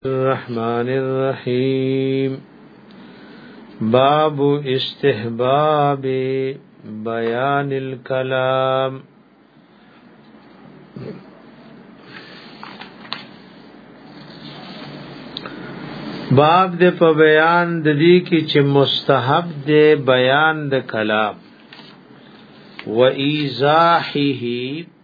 الرحمن الرحیم باب استحباب بیان الكلام باب د په بیان د دې کې چې مستحب دی بیان د کلام و ایزاحه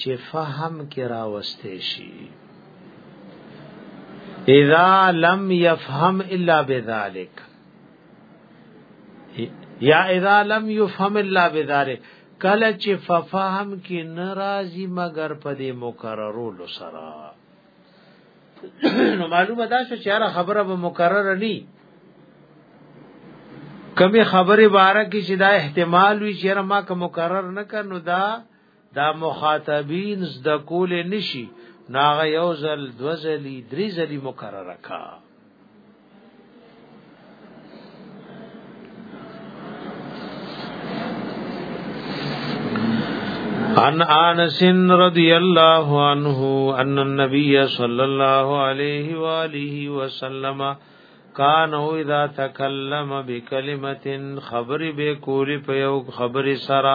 چې فهم کې راوستې شي اذا لم يفهم الا بذلك یا اذا لم يفهم الا بذلك کله چې فهم کې ناراضي مگر په دې مکررولو سره نو معلومه ده چې هر خبره به مکرر نه کمی خبره باره کې چې دا احتمال وي چې ما که مکرر نه کړنو دا دا مخاطبین زده کول نشي ناغه یو ځل دو ځلی درې ځلی مکرره کا عن انس رضی الله عنه ان النبي صلى الله عليه واله وسلم کان او اذا تکلم بکلمه خبر به کولی په یو خبر سره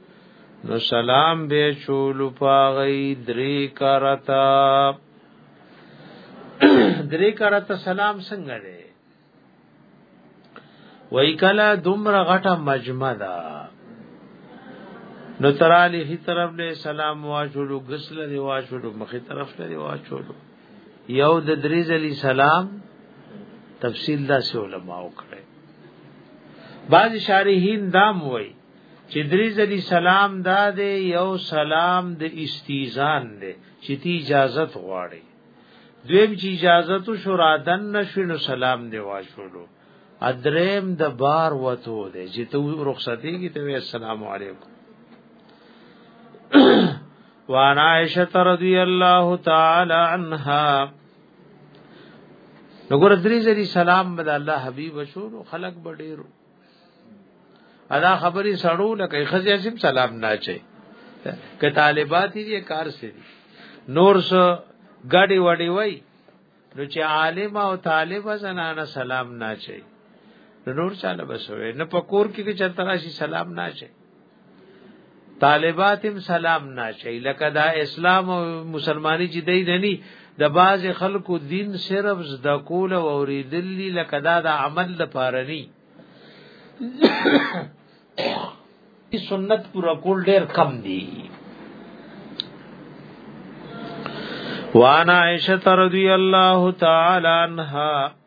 نو سلام به چول پاغی درې کرتا درې کرتا سلام څنګه دی وای کلا دومره غټه مجمع ده نو ترالی هی طرف له سلام واچولو غسل دی واچولو مخی طرف ته دی واچولو یو د دریز علی سلام تفصیل دا سه علماء وکړي بعض شارحین دام وای چې درې ځلې سلام دا دی یو سلام د استیزان دی چې تی اجازه غواړي دویم چې اجازه تو شورا دن نشینو سلام دی واشولو ادریم د بار وته دی چې ته رخصتې کې ته السلام علیکم وان عائشه رضی الله تعالی عنها نګور درې ځلې سلام بد الله حبیب شو خلق بډیرو ادا خبرې سړو نه کوي خزي اسیم سلام نه چي که طالبات یې کار سي نور سو ګاډي وډي وای نو چې عالم او طالب زنانه سلام نه چي نور چاله بسوي نه پکور کې چې تراشي سلام نه چي طالباتم سلام ناشي لکه دا اسلام او مسلمانۍ چې دی نه ني د باز خلکو دین صرف زده کول او اوریدل لکه دا د عمل لپاره ني سنت پورا کول ډیر کم دي وانا عائشہ رضی اللہ تعالی عنہا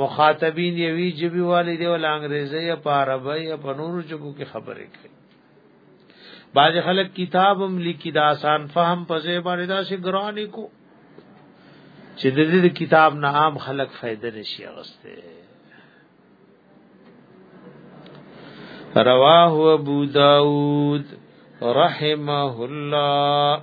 مخاطبین یوی جبی والی دی ول انګریزی یا په عربی یا په نورو جبو کې خبرې کوي باج خلک کتابم لیکي دا آسان فهم په ځای باندې دا شي ګرانی کو چې د دې کتاب نه عام خلک فائدہ نشي اغسته رواه ابو داود رحمه الله